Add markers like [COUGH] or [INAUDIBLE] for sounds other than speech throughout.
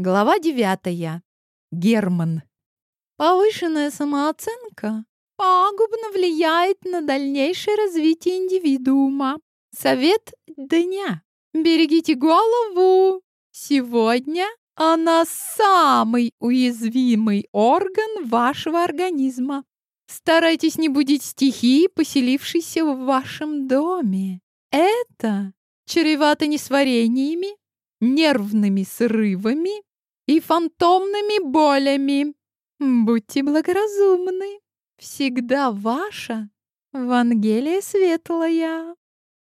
Глава девятая. Герман. Повышенная самооценка пагубно влияет на дальнейшее развитие индивидуума. Совет дня. Берегите голову. Сегодня она самый уязвимый орган вашего организма. Старайтесь не будить стихии, поселившейся в вашем доме. Это чревато несварениями, нервными срывами и фантомными болями. Будьте благоразумны. Всегда ваша Вангелия Светлая.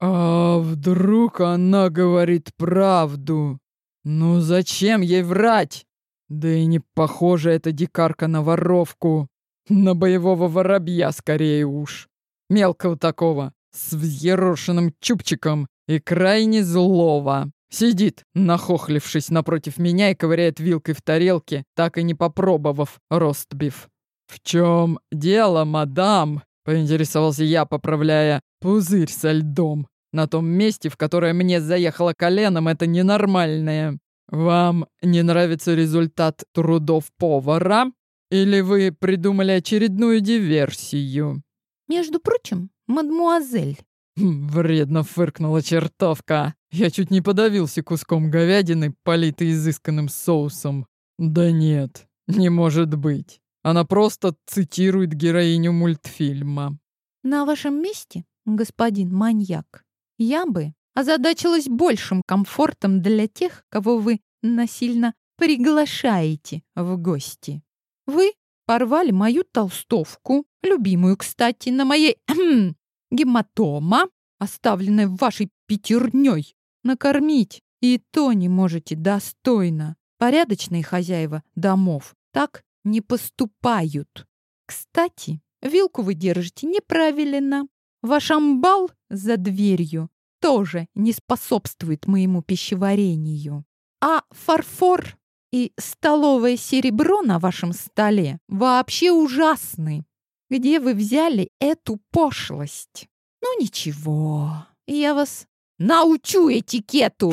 А вдруг она говорит правду? Ну зачем ей врать? Да и не похожа эта дикарка на воровку. На боевого воробья скорее уж. Мелкого такого, с взъерошенным чубчиком и крайне злого. Сидит, нахохлившись напротив меня и ковыряет вилкой в тарелке, так и не попробовав ростбиф. «В чем дело, мадам?» — поинтересовался я, поправляя пузырь со льдом. На том месте, в которое мне заехало коленом, это ненормальное. «Вам не нравится результат трудов повара? Или вы придумали очередную диверсию?» «Между прочим, мадмуазель, вредно фыркнула чертовка. Я чуть не подавился куском говядины, политой изысканным соусом. Да нет, не может быть. Она просто цитирует героиню мультфильма. На вашем месте, господин маньяк, я бы озадачилась большим комфортом для тех, кого вы насильно приглашаете в гости. Вы порвали мою толстовку, любимую, кстати, на моей [CLEARS THROAT] гематома, оставленная вашей пятерней, накормить и то не можете достойно. Порядочные хозяева домов так не поступают. Кстати, вилку вы держите неправильно. Ваш амбал за дверью тоже не способствует моему пищеварению. А фарфор и столовое серебро на вашем столе вообще ужасны. Где вы взяли эту пошлость? Ну ничего, я вас научу этикету.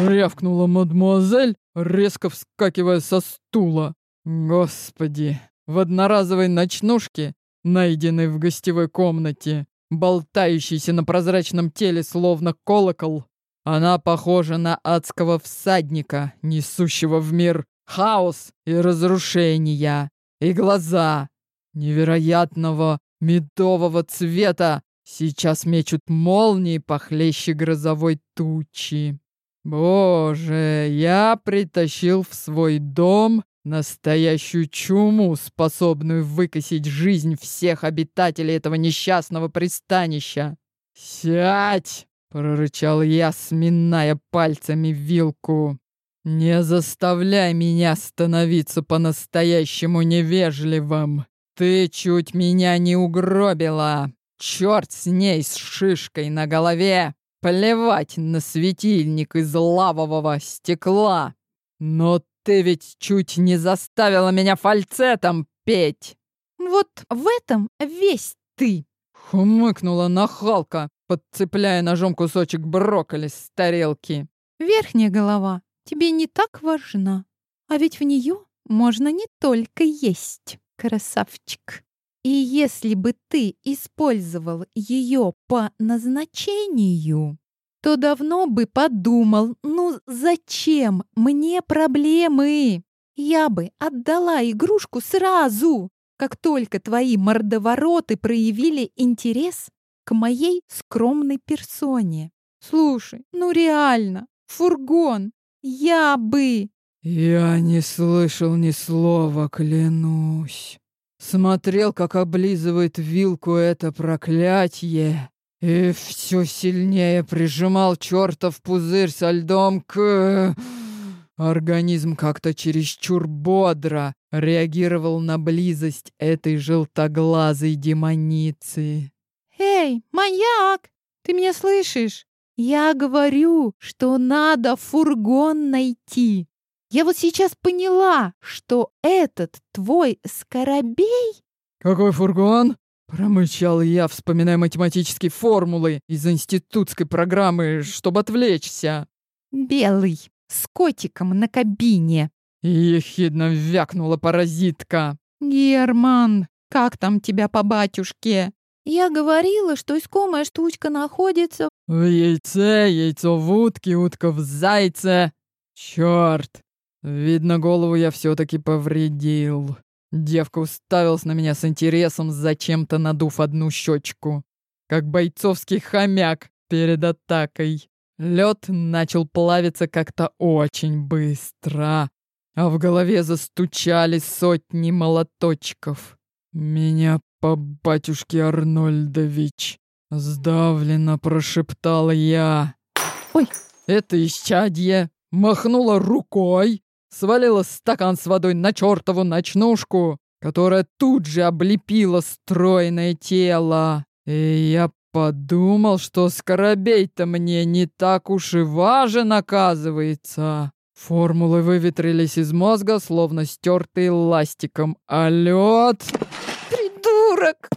Рявкнула мадемуазель, резко вскакивая со стула. Господи, в одноразовой ночнушке, найденной в гостевой комнате, болтающейся на прозрачном теле словно колокол, она похожа на адского всадника, несущего в мир хаос и разрушения, и глаза, невероятного медового цвета сейчас мечут молнии похлеще грозовой тучи. Боже, я притащил в свой дом настоящую чуму, способную выкосить жизнь всех обитателей этого несчастного пристанища. «Сядь!» — прорычал я, сминая пальцами вилку. «Не заставляй меня становиться по-настоящему невежливым!» «Ты чуть меня не угробила! Черт с ней, с шишкой на голове! Плевать на светильник из лавового стекла! Но ты ведь чуть не заставила меня фальцетом петь!» Вот в этом весь ты. Хмыкнула нахалка, подцепляя ножом кусочек брокколи с тарелки. Верхняя голова тебе не так важна, а ведь в нее можно не только есть красавчик. И если бы ты использовал ее по назначению, то давно бы подумал, ну зачем мне проблемы? Я бы отдала игрушку сразу, как только твои мордовороты проявили интерес к моей скромной персоне. Слушай, ну реально, фургон, я бы... Я не слышал ни слова, клянусь. Смотрел, как облизывает вилку это проклятие, и все сильнее прижимал чертов пузырь со льдом к... Организм как-то чересчур бодро реагировал на близость этой желтоглазой демоницы. «Эй, маньяк, ты меня слышишь? Я говорю, что надо фургон найти. Я вот сейчас поняла, что этот твой скоробей...» «Какой фургон?» Промычал я, вспоминая математические формулы из институтской программы, чтобы отвлечься. «Белый, с котиком на кабине. Ехидно вякнула паразитка. Герман, как там тебя по батюшке? Я говорила, что искомая штучка находится в яйце, яйцо в утке, утка в зайце. Черт! Видно, голову я все-таки повредил. Девка уставилась на меня с интересом, зачем-то надув одну щечку. Как бойцовский хомяк перед атакой. Лед начал плавиться как-то очень быстро, а в голове застучали сотни молоточков. «Меня по батюшке Арнольдович!» Сдавленно прошептал я. «Ой!» Это исчадье махнула рукой, свалила стакан с водой на чертову ночнушку, которая тут же облепила стройное тело. И я подумал, что скоробей-то мне не так уж и важен, оказывается. Формулы выветрились из мозга, словно стертые ластиком, а лед... «Придурок!»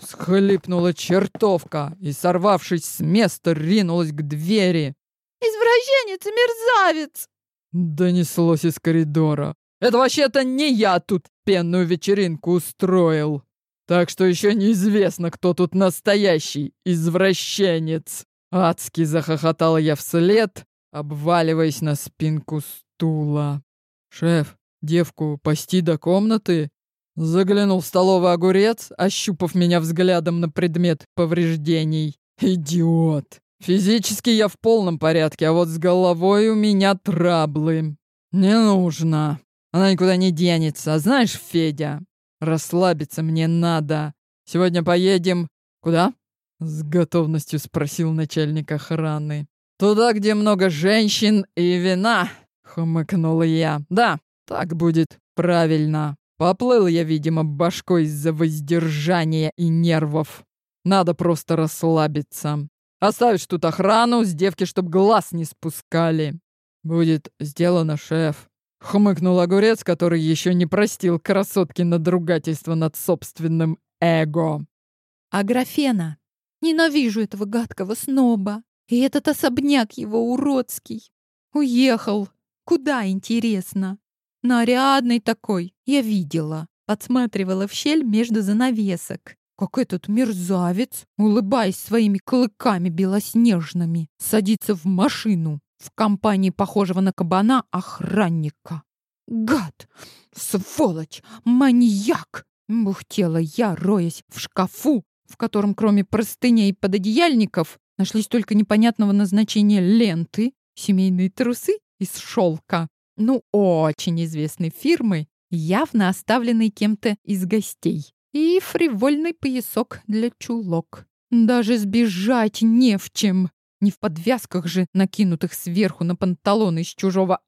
Схлипнула чертовка и, сорвавшись с места, ринулась к двери. «Извращенец и мерзавец!» Донеслось из коридора. «Это вообще-то не я тут пенную вечеринку устроил!» Так что еще неизвестно, кто тут настоящий извращенец. Адски захохотала я вслед, обваливаясь на спинку стула. «Шеф, девку пасти до комнаты?» Заглянул в столовый огурец, ощупав меня взглядом на предмет повреждений. «Идиот! Физически я в полном порядке, а вот с головой у меня траблы. Не нужно. Она никуда не денется. А знаешь, Федя, расслабиться мне надо. Сегодня поедем... Куда?» С готовностью спросил начальник охраны. «Туда, где много женщин и вина», — хмыкнул я. «Да, так будет правильно. Поплыл я, видимо, башкой из-за воздержания и нервов. Надо просто расслабиться. Оставишь тут охрану с девки, чтоб глаз не спускали. Будет сделано, шеф. Хмыкнул огурец, который еще не простил красотки надругательства над собственным эго. Аграфена. Ненавижу этого гадкого сноба. И этот особняк его уродский. Уехал. Куда, интересно? Нарядный такой. Я видела. Подсматривала в щель между занавесок как этот мерзавец, улыбаясь своими клыками белоснежными, садится в машину в компании похожего на кабана охранника. Гад! Сволочь! Маньяк! Бухтела я, роясь в шкафу, в котором кроме простыней и пододеяльников нашлись только непонятного назначения ленты, семейные трусы из шелка, ну, очень известной фирмы, явно оставленной кем-то из гостей и фривольный поясок для чулок. Даже сбежать не в чем. Не в подвязках же, накинутых сверху на панталоны из чужого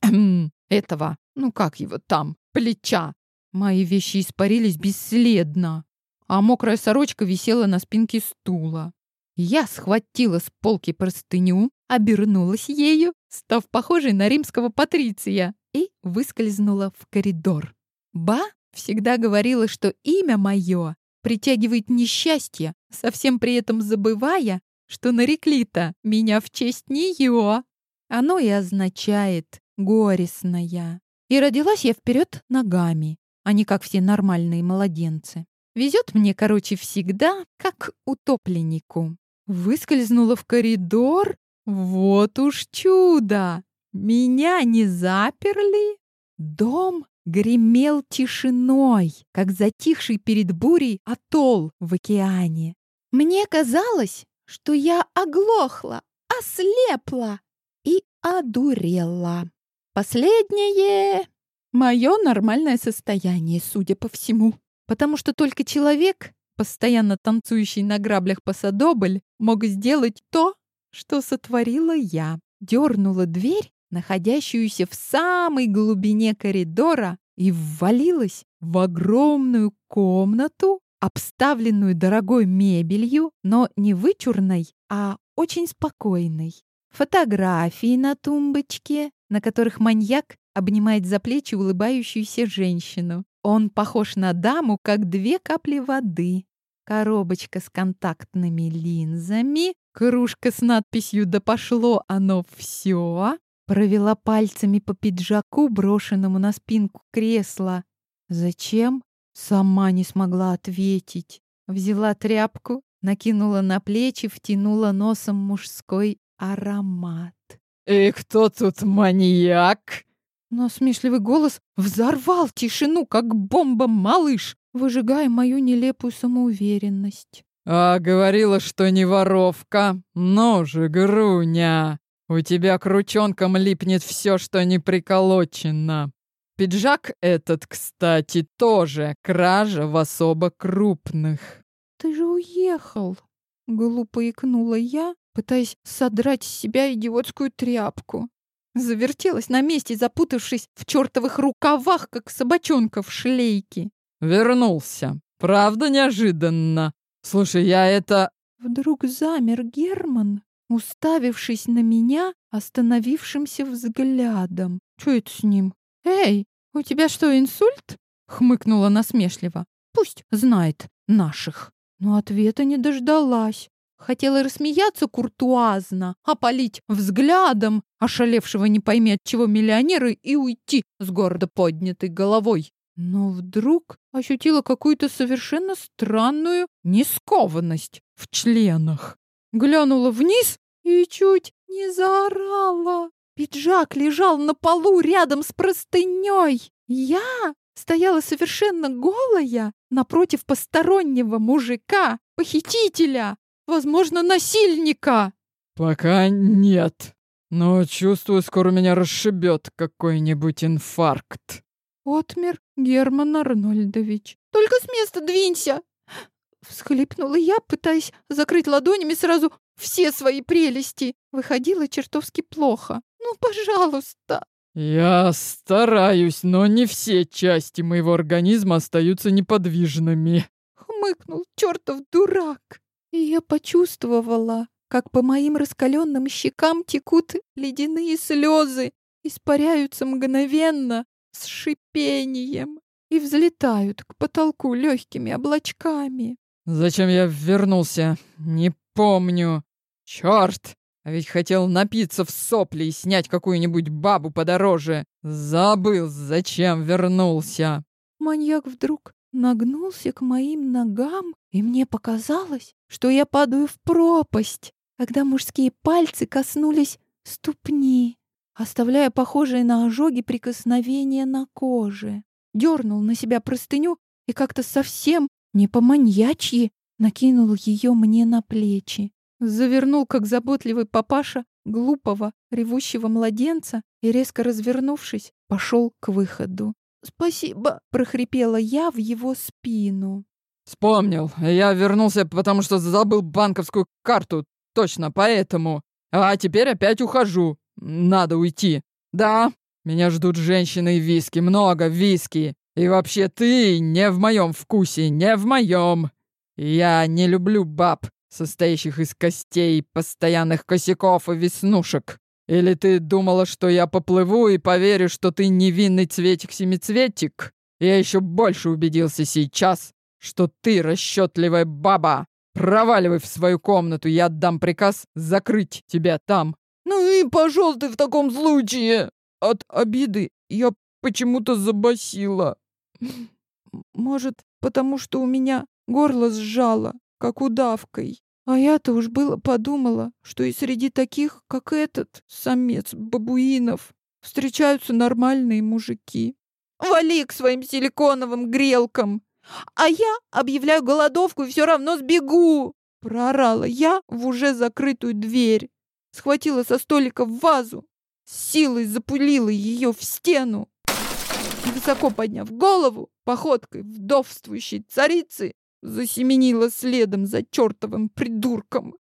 этого, ну как его там, плеча. Мои вещи испарились бесследно, а мокрая сорочка висела на спинке стула. Я схватила с полки простыню, обернулась ею, став похожей на римского патриция, и выскользнула в коридор. Ба всегда говорила, что имя мое притягивает несчастье, совсем при этом забывая, что нарекли-то меня в честь нее. Оно и означает «горестная». И родилась я вперед ногами, а не как все нормальные младенцы. Везет мне, короче, всегда, как утопленнику. Выскользнула в коридор. Вот уж чудо! Меня не заперли. Дом гремел тишиной, как затихший перед бурей атолл в океане. Мне казалось, что я оглохла, ослепла и одурела. Последнее — мое нормальное состояние, судя по всему. Потому что только человек, постоянно танцующий на граблях посадобль, мог сделать то, что сотворила я. Дернула дверь находящуюся в самой глубине коридора, и ввалилась в огромную комнату, обставленную дорогой мебелью, но не вычурной, а очень спокойной. Фотографии на тумбочке, на которых маньяк обнимает за плечи улыбающуюся женщину. Он похож на даму, как две капли воды. Коробочка с контактными линзами, кружка с надписью «Да пошло оно все», Провела пальцами по пиджаку, брошенному на спинку кресла. Зачем? Сама не смогла ответить. Взяла тряпку, накинула на плечи, втянула носом мужской аромат. «И кто тут маньяк?» Но смешливый голос взорвал тишину, как бомба малыш, выжигая мою нелепую самоуверенность. «А говорила, что не воровка. Ну же, Груня, у тебя к ручонкам липнет все, что не приколочено. Пиджак этот, кстати, тоже кража в особо крупных». «Ты же уехал!» — глупо икнула я, пытаясь содрать с себя идиотскую тряпку. Завертелась на месте, запутавшись в чертовых рукавах, как собачонка в шлейке. «Вернулся. Правда неожиданно. Слушай, я это...» Вдруг замер Герман, уставившись на меня остановившимся взглядом. Что это с ним? «Эй, у тебя что, инсульт?» — хмыкнула насмешливо. «Пусть знает наших». Но ответа не дождалась. Хотела рассмеяться куртуазно, опалить взглядом ошалевшего не пойми от чего миллионера и уйти с гордо поднятой головой. Но вдруг ощутила какую-то совершенно странную нескованность в членах. Глянула вниз и чуть не заорала. Пиджак лежал на полу рядом с простыней. Я стояла совершенно голая напротив постороннего мужика, похитителя, возможно, насильника. Пока нет. Но чувствую, скоро меня расшибет какой-нибудь инфаркт. Отмер Герман Арнольдович. Только с места двинься! Всхлипнула я, пытаясь закрыть ладонями сразу все свои прелести. Выходило чертовски плохо. Ну, пожалуйста. Я стараюсь, но не все части моего организма остаются неподвижными. Хмыкнул чертов дурак. И я почувствовала, как по моим раскаленным щекам текут ледяные слезы, испаряются мгновенно, с шипением, и взлетают к потолку легкими облачками. Зачем я вернулся? Не помню. Черт! А ведь хотел напиться в сопли и снять какую-нибудь бабу подороже. Забыл, зачем вернулся. Маньяк вдруг нагнулся к моим ногам, и мне показалось, что я падаю в пропасть, когда мужские пальцы коснулись ступни, оставляя похожие на ожоги прикосновения на коже. Дернул на себя простыню и как-то совсем не по-маньячьи накинул ее мне на плечи. Завернул, как заботливый папаша, глупого, ревущего младенца и, резко развернувшись, пошел к выходу. «Спасибо!» — прохрипела я в его спину. «Вспомнил. Я вернулся, потому что забыл банковскую карту. Точно, поэтому. А теперь опять ухожу. Надо уйти. Да, меня ждут женщины и виски. Много виски. И вообще ты не в моем вкусе, не в моем. Я не люблю баб, состоящих из костей, постоянных косяков и веснушек. Или ты думала, что я поплыву и поверю, что ты невинный цветик-семицветик? Я еще больше убедился сейчас, что ты расчетливая баба. Проваливай в свою комнату, я отдам приказ закрыть тебя там. Ну и пошел ты в таком случае. От обиды я почему-то забасила. Может, потому что у меня горло сжало, как удавкой. А я-то уж было подумала, что и среди таких, как этот самец бабуинов, встречаются нормальные мужики. Вали к своим силиконовым грелкам! А я объявляю голодовку и все равно сбегу!» Проорала я в уже закрытую дверь. Схватила со столика вазу, с силой запулила ее в стену. Высоко подняв голову, походкой вдовствующей царицы, засеменила следом за чертовым придурком.